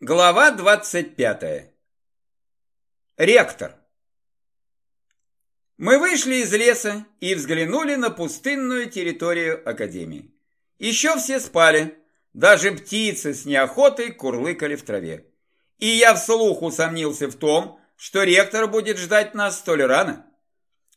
Глава 25. Ректор. Мы вышли из леса и взглянули на пустынную территорию Академии. Еще все спали, даже птицы с неохотой курлыкали в траве. И я вслух усомнился в том, что ректор будет ждать нас столь рано.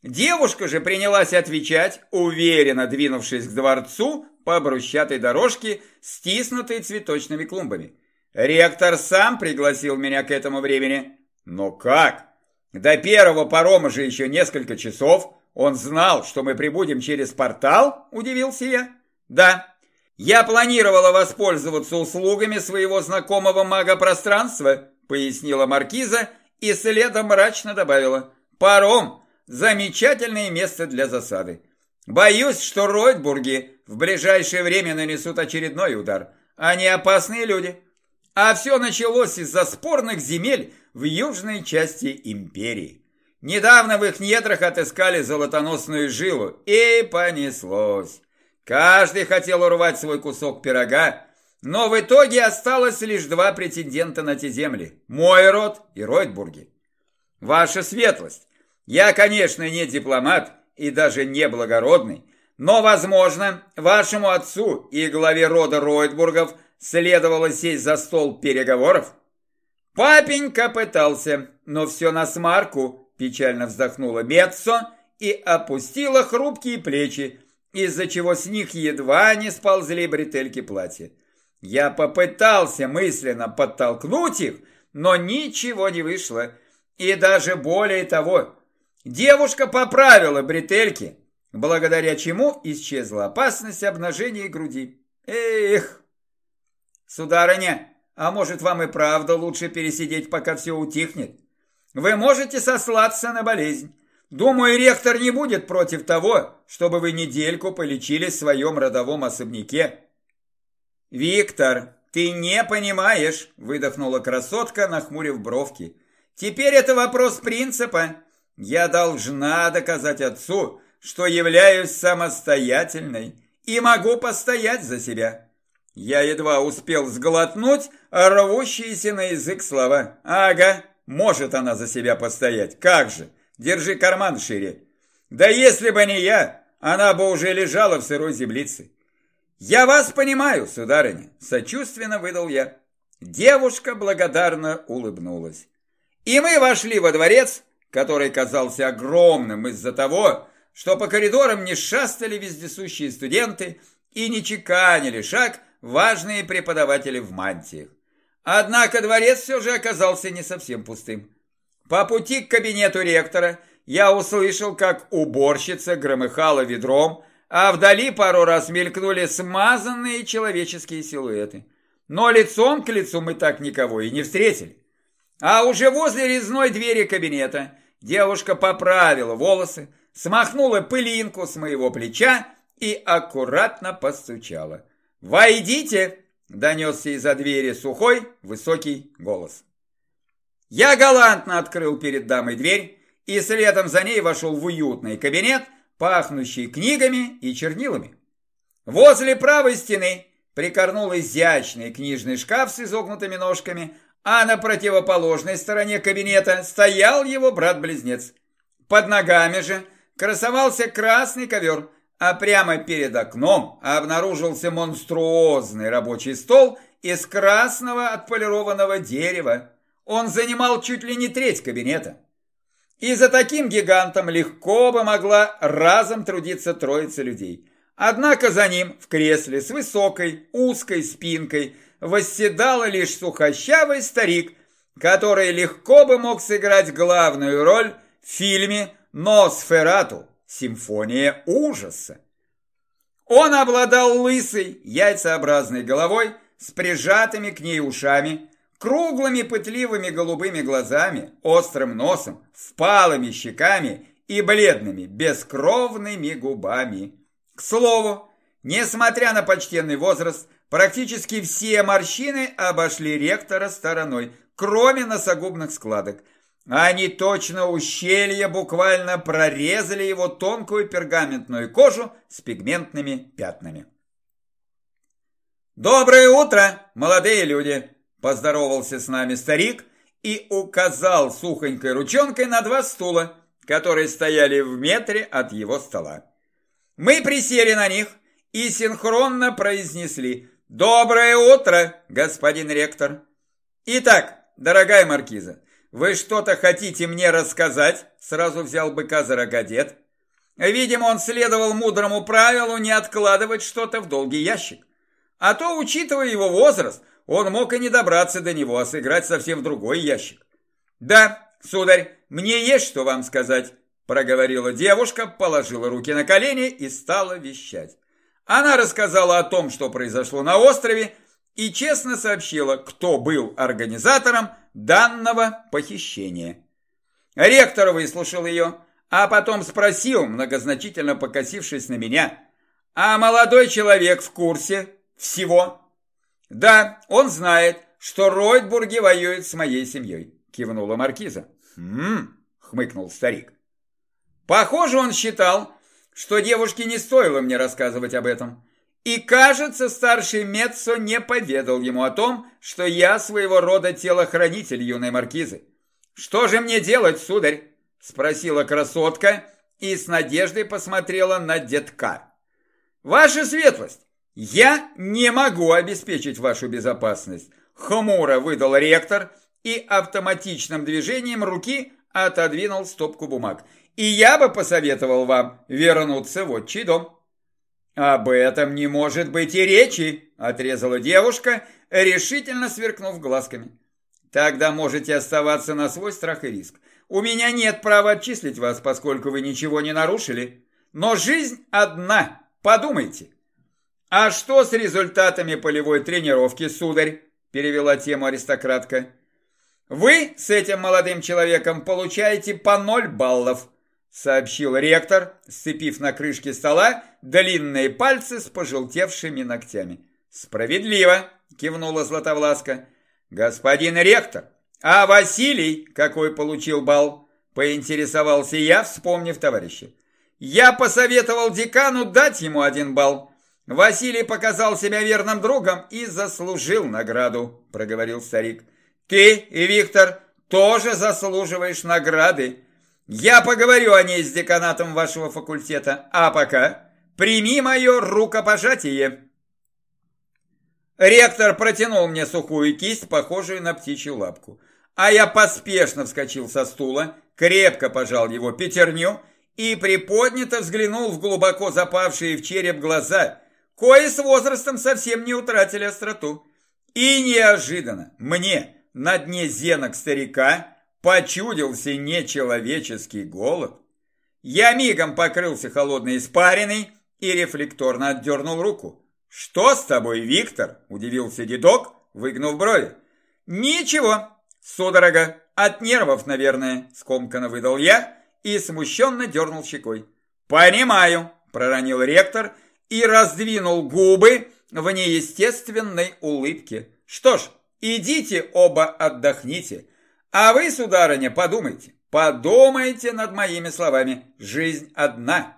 Девушка же принялась отвечать, уверенно двинувшись к дворцу по брусчатой дорожке, стиснутой цветочными клумбами. Ректор сам пригласил меня к этому времени. Но как? До первого парома же еще несколько часов. Он знал, что мы прибудем через портал, удивился я. Да, я планировала воспользоваться услугами своего знакомого мага пространства, пояснила Маркиза и следом мрачно добавила. Паром – замечательное место для засады. Боюсь, что Ройтбурги в ближайшее время нанесут очередной удар. Они опасные люди. А все началось из-за спорных земель в южной части империи. Недавно в их недрах отыскали золотоносную жилу, и понеслось. Каждый хотел урвать свой кусок пирога, но в итоге осталось лишь два претендента на те земли – мой род и Ройтбурги. Ваша светлость, я, конечно, не дипломат и даже не благородный, но, возможно, вашему отцу и главе рода Ройтбургов – следовало сесть за стол переговоров? Папенька пытался, но все на смарку, печально вздохнула Меццо и опустила хрупкие плечи, из-за чего с них едва не сползли бретельки платья. Я попытался мысленно подтолкнуть их, но ничего не вышло. И даже более того, девушка поправила бретельки, благодаря чему исчезла опасность обнажения груди. Эх, «Сударыня, а может вам и правда лучше пересидеть, пока все утихнет? Вы можете сослаться на болезнь. Думаю, ректор не будет против того, чтобы вы недельку полечились в своем родовом особняке». «Виктор, ты не понимаешь», – выдохнула красотка, нахмурив бровки. «Теперь это вопрос принципа. Я должна доказать отцу, что являюсь самостоятельной и могу постоять за себя». Я едва успел сглотнуть рвущиеся на язык слова. Ага, может она за себя постоять. Как же? Держи карман шире. Да если бы не я, она бы уже лежала в сырой землице. Я вас понимаю, сударыня, сочувственно выдал я. Девушка благодарно улыбнулась. И мы вошли во дворец, который казался огромным из-за того, что по коридорам не шастали вездесущие студенты и не чеканили шаг, важные преподаватели в мантиях. Однако дворец все же оказался не совсем пустым. По пути к кабинету ректора я услышал, как уборщица громыхала ведром, а вдали пару раз мелькнули смазанные человеческие силуэты. Но лицом к лицу мы так никого и не встретили. А уже возле резной двери кабинета девушка поправила волосы, смахнула пылинку с моего плеча и аккуратно постучала. «Войдите!» – донесся из-за двери сухой, высокий голос. Я галантно открыл перед дамой дверь и следом за ней вошел в уютный кабинет, пахнущий книгами и чернилами. Возле правой стены прикорнул изящный книжный шкаф с изогнутыми ножками, а на противоположной стороне кабинета стоял его брат-близнец. Под ногами же красовался красный ковер – а прямо перед окном обнаружился монструозный рабочий стол из красного отполированного дерева. Он занимал чуть ли не треть кабинета. И за таким гигантом легко бы могла разом трудиться троица людей. Однако за ним в кресле с высокой, узкой спинкой восседал лишь сухощавый старик, который легко бы мог сыграть главную роль в фильме «Носферату» Симфония ужаса. Он обладал лысой, яйцеобразной головой с прижатыми к ней ушами, круглыми пытливыми голубыми глазами, острым носом, впалыми щеками и бледными, бескровными губами. К слову, несмотря на почтенный возраст, практически все морщины обошли ректора стороной, кроме носогубных складок – они точно ущелья буквально прорезали его тонкую пергаментную кожу с пигментными пятнами. «Доброе утро, молодые люди!» поздоровался с нами старик и указал сухонькой ручонкой на два стула, которые стояли в метре от его стола. Мы присели на них и синхронно произнесли «Доброе утро, господин ректор!» «Итак, дорогая маркиза, вы что-то хотите мне рассказать?» Сразу взял быка за рога. Видимо, он следовал мудрому правилу не откладывать что-то в долгий ящик. А то, учитывая его возраст, он мог и не добраться до него, а сыграть совсем в другой ящик. «Да, сударь, мне есть что вам сказать», – проговорила девушка, положила руки на колени и стала вещать. Она рассказала о том, что произошло на острове, и честно сообщила, кто был организатором данного похищения. Ректор выслушал ее, а потом спросил, многозначительно покосившись на меня, «А молодой человек в курсе всего?» «Да, он знает, что Ройтбурги воюет с моей семьей», кивнула маркиза. «Хм», хмыкнул старик. «Похоже, он считал, что девушке не стоило мне рассказывать об этом. И, кажется, старший Меццо не поведал ему о том, что я своего рода телохранитель юной маркизы. «Что же мне делать, сударь?» – спросила красотка и с надеждой посмотрела на детка. «Ваша светлость, я не могу обеспечить вашу безопасность», – хмуро выдал ректор и автоматичным движением руки отодвинул стопку бумаг. «И я бы посоветовал вам вернуться в отчий дом». «Об этом не может быть и речи», – отрезала девушка, решительно сверкнув глазками. «Тогда можете оставаться на свой страх и риск. У меня нет права отчислить вас, поскольку вы ничего не нарушили. Но жизнь одна, подумайте». «А что с результатами полевой тренировки, сударь?» – перевела тему аристократка. «Вы с этим молодым человеком получаете по ноль баллов», сообщил ректор, сцепив на крышке стола длинные пальцы с пожелтевшими ногтями. «Справедливо!» – кивнула Златовласка. «Господин ректор, а Василий какой получил балл?» – поинтересовался я, вспомнив товарища. «Я посоветовал декану дать ему один балл. Василий показал себя верным другом и заслужил награду», – проговорил старик. «Ты Виктор тоже заслуживаешь награды», я поговорю о ней с деканатом вашего факультета, а пока прими мое рукопожатие. Ректор протянул мне сухую кисть, похожую на птичью лапку. А я поспешно вскочил со стула, крепко пожал его пятерню и приподнято взглянул в глубоко запавшие в череп глаза, кои с возрастом совсем не утратили остроту. И неожиданно мне на дне зенок старика почудился нечеловеческий голод. Я мигом покрылся холодной испариной и рефлекторно отдернул руку. «Что с тобой, Виктор?» – удивился дедок, выгнув брови. «Ничего, судорога, от нервов, наверное», – скомканно выдал я и смущенно дернул щекой. «Понимаю», – проронил ректор и раздвинул губы в неестественной улыбке. «Что ж, идите оба отдохните». А вы, сударыня, подумайте, подумайте над моими словами. Жизнь одна.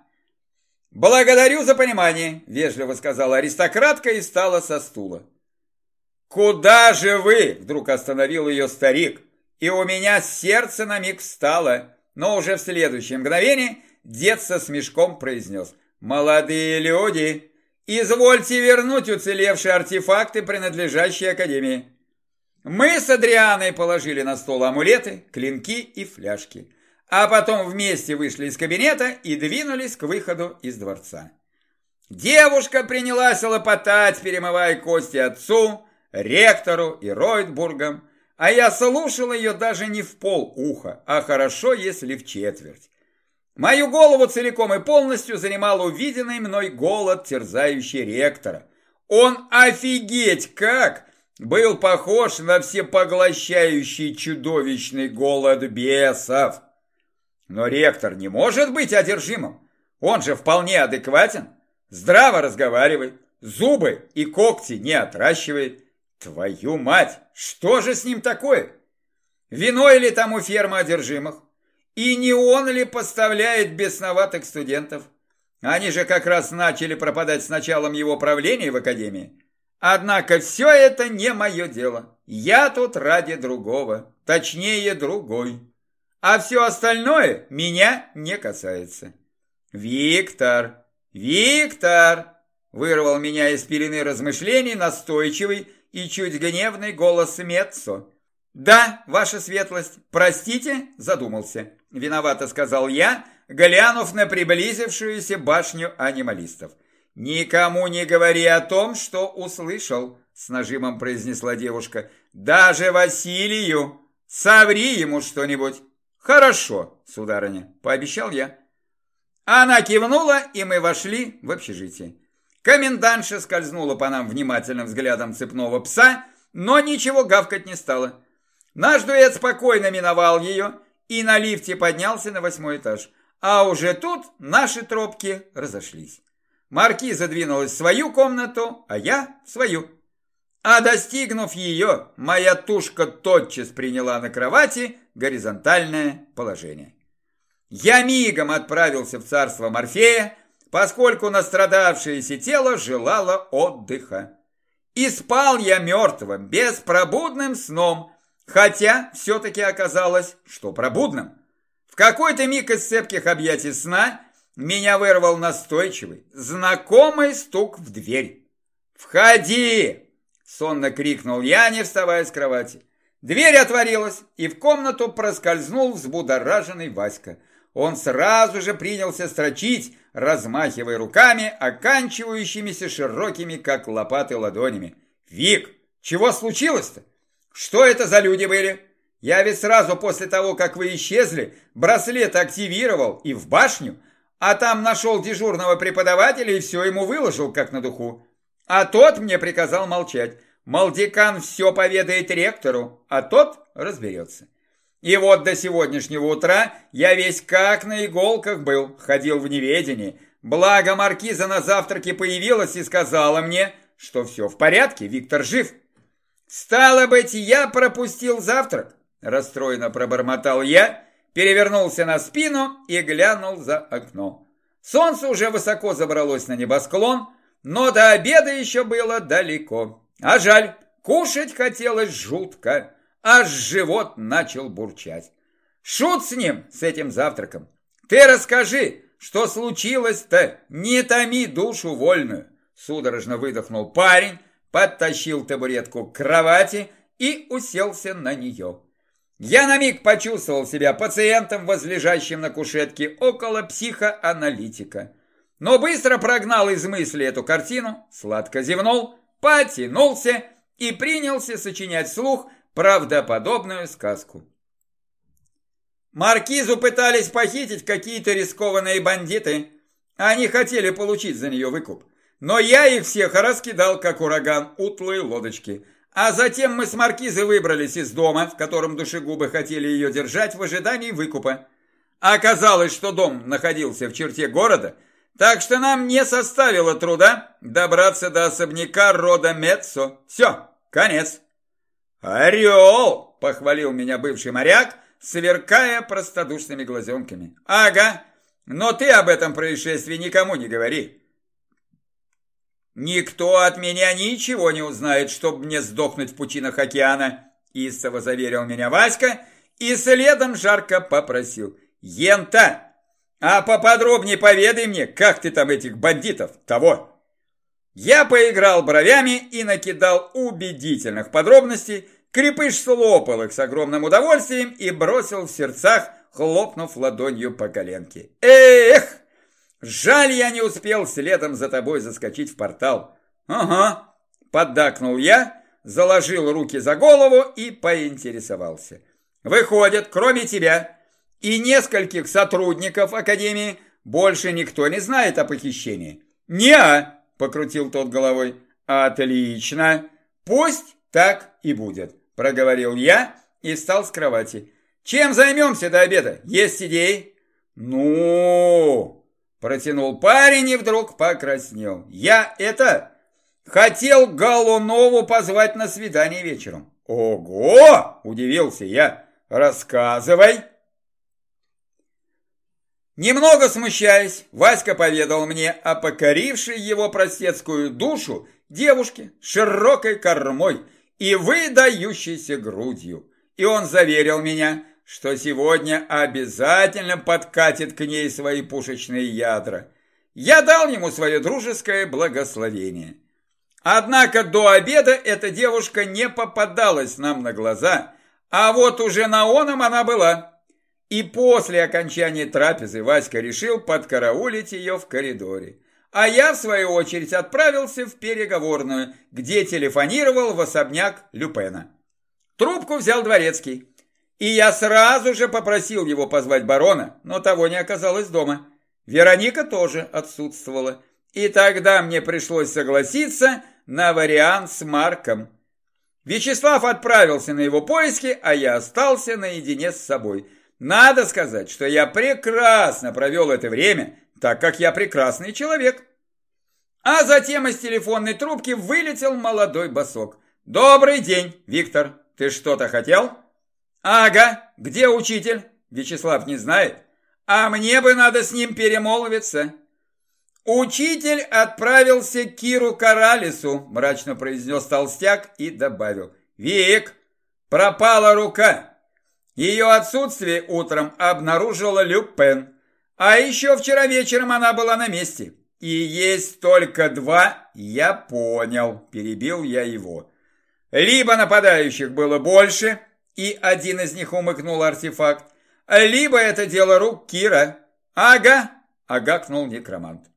Благодарю за понимание, вежливо сказала аристократка и встала со стула. Куда же вы? Вдруг остановил ее старик, и у меня сердце на миг встало, но уже в следующее мгновение дед со смешком произнес. Молодые люди, извольте вернуть уцелевшие артефакты, принадлежащие Академии. Мы с Адрианой положили на стол амулеты, клинки и фляжки, а потом вместе вышли из кабинета и двинулись к выходу из дворца. Девушка принялась лопотать, перемывая кости отцу, ректору и Ройтбургам, а я слушал ее даже не в пол уха, а хорошо, если в четверть. Мою голову целиком и полностью занимал увиденный мной голод, терзающий ректора. Он офигеть как! Был похож на всепоглощающий чудовищный голод бесов. Но ректор не может быть одержимым. Он же вполне адекватен, здраво разговаривает, зубы и когти не отращивает. Твою мать, что же с ним такое? Вино или там у фермы одержимых? И не он ли поставляет бесноватых студентов? Они же как раз начали пропадать с началом его правления в академии. Однако все это не мое дело. Я тут ради другого, точнее другой. А все остальное меня не касается. Виктор, Виктор, вырвал меня из пелены размышлений настойчивый и чуть гневный голос Меццо. «Да, ваша светлость, простите, задумался», – виновато сказал я, глянув на приблизившуюся башню анималистов. «Никому не говори о том, что услышал», – с нажимом произнесла девушка. «Даже Василию! Соври ему что-нибудь!» «Хорошо, сударыня», – пообещал я. Она кивнула, и мы вошли в общежитие. Комендантша скользнула по нам внимательным взглядом цепного пса, но ничего гавкать не стала. Наш дуэт спокойно миновал ее и на лифте поднялся на восьмой этаж. А уже тут наши тропки разошлись. Маркиза двинулась в свою комнату, а я в свою. А достигнув ее, моя тушка тотчас приняла на кровати горизонтальное положение. Я мигом отправился в царство Морфея, поскольку настрадавшееся тело желало отдыха. И спал я мертвым, беспробудным сном, хотя все-таки оказалось, что пробудным. В какой-то миг из цепких объятий сна меня вырвал настойчивый, знакомый стук в дверь. «Входи!» – сонно крикнул я, не вставая с кровати. Дверь отворилась, и в комнату проскользнул взбудораженный Васька. Он сразу же принялся строчить, размахивая руками, оканчивающимися широкими, как лопаты, ладонями. «Вик, чего случилось-то? Что это за люди были?» Я ведь сразу после того, как вы исчезли, браслет активировал и в башню, а там нашел дежурного преподавателя и все ему выложил, как на духу. А тот мне приказал молчать. Мол, декан все поведает ректору, а тот разберется. И вот до сегодняшнего утра я весь как на иголках был, ходил в неведении. Благо маркиза на завтраке появилась и сказала мне, что все в порядке, Виктор жив. Стало быть, я пропустил завтрак. Расстроенно пробормотал я, перевернулся на спину и глянул за окно. Солнце уже высоко забралось на небосклон, но до обеда еще было далеко. А жаль, кушать хотелось жутко, аж живот начал бурчать. Шут с ним, с этим завтраком. Ты расскажи, что случилось-то, не томи душу вольную. Судорожно выдохнул парень, подтащил табуретку к кровати и уселся на нее. Я на миг почувствовал себя пациентом, возлежащим на кушетке около психоаналитика. Но быстро прогнал из мысли эту картину, сладко зевнул, потянулся и принялся сочинять вслух правдоподобную сказку. Маркизу пытались похитить какие-то рискованные бандиты. Они хотели получить за нее выкуп. Но я их всех раскидал, как ураган, утлые лодочки. А затем мы с Маркизой выбрались из дома, в котором душегубы хотели ее держать в ожидании выкупа. Оказалось, что дом находился в черте города, так что нам не составило труда добраться до особняка рода Меццо. Все, конец. «Орел!» – похвалил меня бывший моряк, сверкая простодушными глазенками. «Ага, но ты об этом происшествии никому не говори. «Никто от меня ничего не узнает, чтобы мне сдохнуть в пучинах океана», истово заверил меня Васька и следом жарко попросил. «Ента, а поподробнее поведай мне, как ты там этих бандитов, того». Я поиграл бровями и накидал убедительных подробностей, Крепыш слопал их с огромным удовольствием и бросил в сердцах, хлопнув ладонью по коленке. «Эх!» Жаль, я не успел следом за тобой заскочить в портал. Ага, поддакнул я, заложил руки за голову и поинтересовался. Выходит, кроме тебя и нескольких сотрудников Академии, больше никто не знает о похищении. Не, покрутил тот головой. Отлично. Пусть так и будет, проговорил я и встал с кровати. Чем займемся до обеда? Есть идеи? Ну, Протянул парень и вдруг покраснел. Я это... Хотел Голунову позвать на свидание вечером. Ого! Удивился я. Рассказывай. Немного смущаясь, Васька поведал мне о покорившей его простецкую душу девушке с широкой кормой и выдающейся грудью. И он заверил меня, что сегодня обязательно подкатит к ней свои пушечные ядра. Я дал ему свое дружеское благословение. Однако до обеда эта девушка не попадалась нам на глаза, а вот уже на оном она была. И после окончания трапезы Васька решил подкараулить ее в коридоре. А я, в свою очередь, отправился в переговорную, где телефонировал в особняк Люпена. Трубку взял дворецкий. И я сразу же попросил его позвать барона, но того не оказалось дома. Вероника тоже отсутствовала. И тогда мне пришлось согласиться на вариант с Марком. Вячеслав отправился на его поиски, а я остался наедине с собой. Надо сказать, что я прекрасно провел это время, так как я прекрасный человек. А затем из телефонной трубки вылетел молодой босок. «Добрый день, Виктор. Ты что-то хотел?» «Ага, где учитель?» Вячеслав не знает. «А мне бы надо с ним перемолвиться». «Учитель отправился к Киру Каралису», мрачно произнес толстяк и добавил. «Вик, пропала рука. Ее отсутствие утром обнаружила Люпен. А еще вчера вечером она была на месте. И есть только два, я понял», перебил я его. «Либо нападающих было больше, и один из них умыкнул артефакт. Либо это дело рук Кира. Ага, агакнул некромант.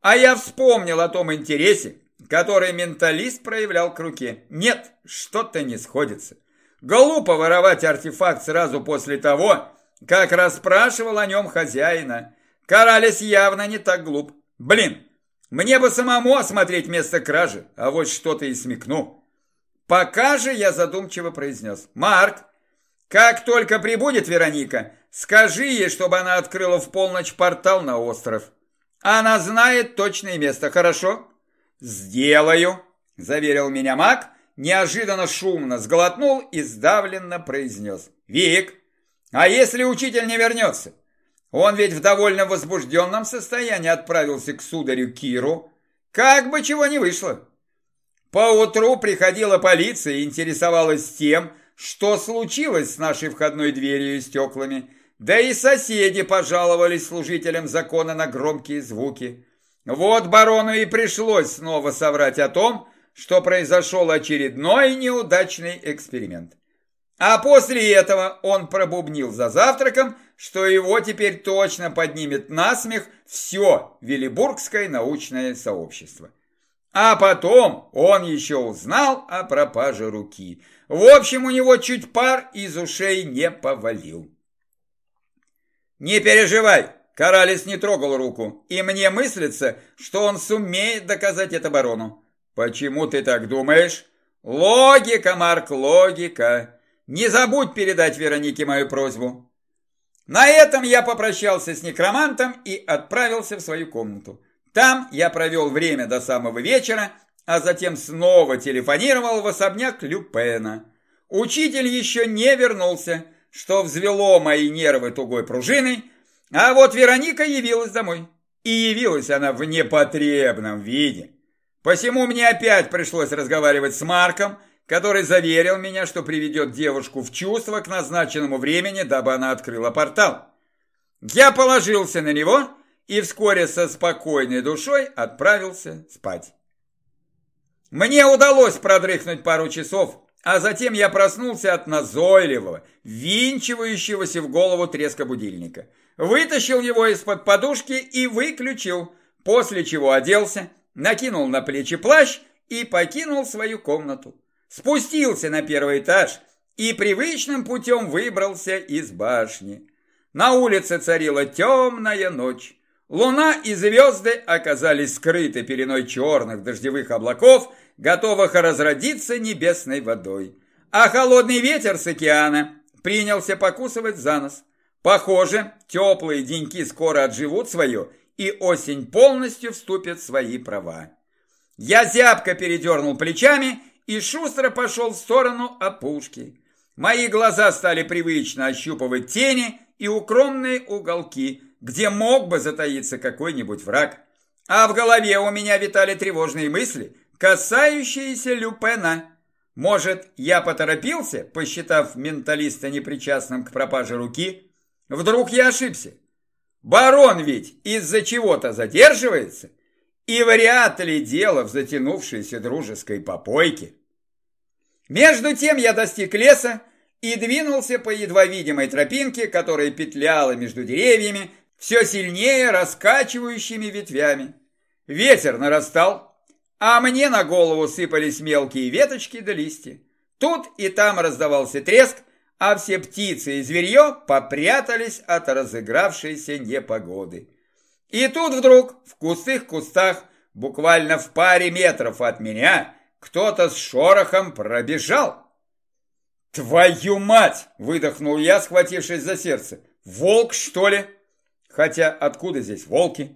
А я вспомнил о том интересе, который менталист проявлял к руке. Нет, что-то не сходится. Глупо воровать артефакт сразу после того, как расспрашивал о нем хозяина. Каралис явно не так глуп. Блин, мне бы самому осмотреть место кражи, а вот что-то и смекну. Пока же я задумчиво произнес. «Марк, как только прибудет Вероника, скажи ей, чтобы она открыла в полночь портал на остров. Она знает точное место, хорошо?» «Сделаю», – заверил меня маг, неожиданно шумно сглотнул и сдавленно произнес. «Вик, а если учитель не вернется? Он ведь в довольно возбужденном состоянии отправился к сударю Киру. Как бы чего не вышло». Поутру приходила полиция и интересовалась тем, что случилось с нашей входной дверью и стеклами. Да и соседи пожаловались служителям закона на громкие звуки. Вот барону и пришлось снова соврать о том, что произошел очередной неудачный эксперимент. А после этого он пробубнил за завтраком, что его теперь точно поднимет на смех все Велибургское научное сообщество. А потом он еще узнал о пропаже руки. В общем, у него чуть пар из ушей не повалил. «Не переживай, Каралис не трогал руку, и мне мыслится, что он сумеет доказать это барону». «Почему ты так думаешь?» «Логика, Марк, логика. Не забудь передать Веронике мою просьбу». На этом я попрощался с некромантом и отправился в свою комнату. Там я провел время до самого вечера, а затем снова телефонировал в особняк Люпена. Учитель еще не вернулся, что взвело мои нервы тугой пружиной, а вот Вероника явилась домой. И явилась она в непотребном виде. Посему мне опять пришлось разговаривать с Марком, который заверил меня, что приведет девушку в чувство к назначенному времени, дабы она открыла портал. Я положился на него и вскоре со спокойной душой отправился спать. Мне удалось продрыхнуть пару часов, а затем я проснулся от назойливого, винчивающегося в голову треска будильника. Вытащил его из-под подушки и выключил, после чего оделся, накинул на плечи плащ и покинул свою комнату. Спустился на первый этаж и привычным путем выбрался из башни. На улице царила темная ночь. Луна и звезды оказались скрыты переной черных дождевых облаков, готовых разродиться небесной водой. А холодный ветер с океана принялся покусывать за нос. Похоже, теплые деньки скоро отживут свое, и осень полностью вступит в свои права. Я зябко передернул плечами и шустро пошел в сторону опушки. Мои глаза стали привычно ощупывать тени и укромные уголки – где мог бы затаиться какой-нибудь враг. А в голове у меня витали тревожные мысли, касающиеся Люпена. Может, я поторопился, посчитав менталиста непричастным к пропаже руки? Вдруг я ошибся? Барон ведь из-за чего-то задерживается, и вряд ли дело в затянувшейся дружеской попойке. Между тем я достиг леса и двинулся по едва видимой тропинке, которая петляла между деревьями, все сильнее раскачивающими ветвями. Ветер нарастал, а мне на голову сыпались мелкие веточки да листья. Тут и там раздавался треск, а все птицы и зверье попрятались от разыгравшейся непогоды. И тут вдруг в кустых кустах, буквально в паре метров от меня, кто-то с шорохом пробежал. «Твою мать!» – выдохнул я, схватившись за сердце. «Волк, что ли?» Хотя откуда здесь волки?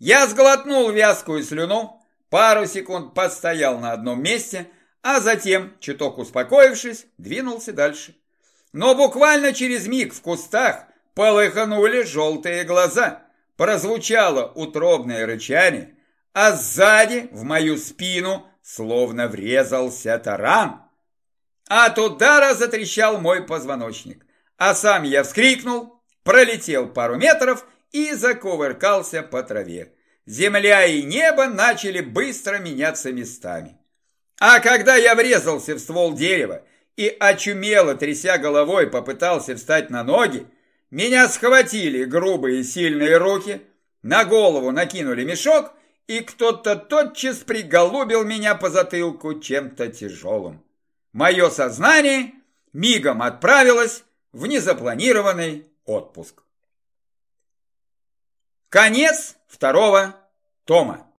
Я сглотнул вязкую слюну, пару секунд постоял на одном месте, а затем, чуток успокоившись, двинулся дальше. Но буквально через миг в кустах полыханули желтые глаза, прозвучало утробное рычание, а сзади в мою спину словно врезался таран. От удара затрещал мой позвоночник, а сам я вскрикнул, пролетел пару метров и закувыркался по траве. Земля и небо начали быстро меняться местами. А когда я врезался в ствол дерева и очумело, тряся головой, попытался встать на ноги, меня схватили грубые сильные руки, на голову накинули мешок, и кто-то тотчас приголубил меня по затылку чем-то тяжелым. Мое сознание мигом отправилось в незапланированный отпуск. Конец второго тома.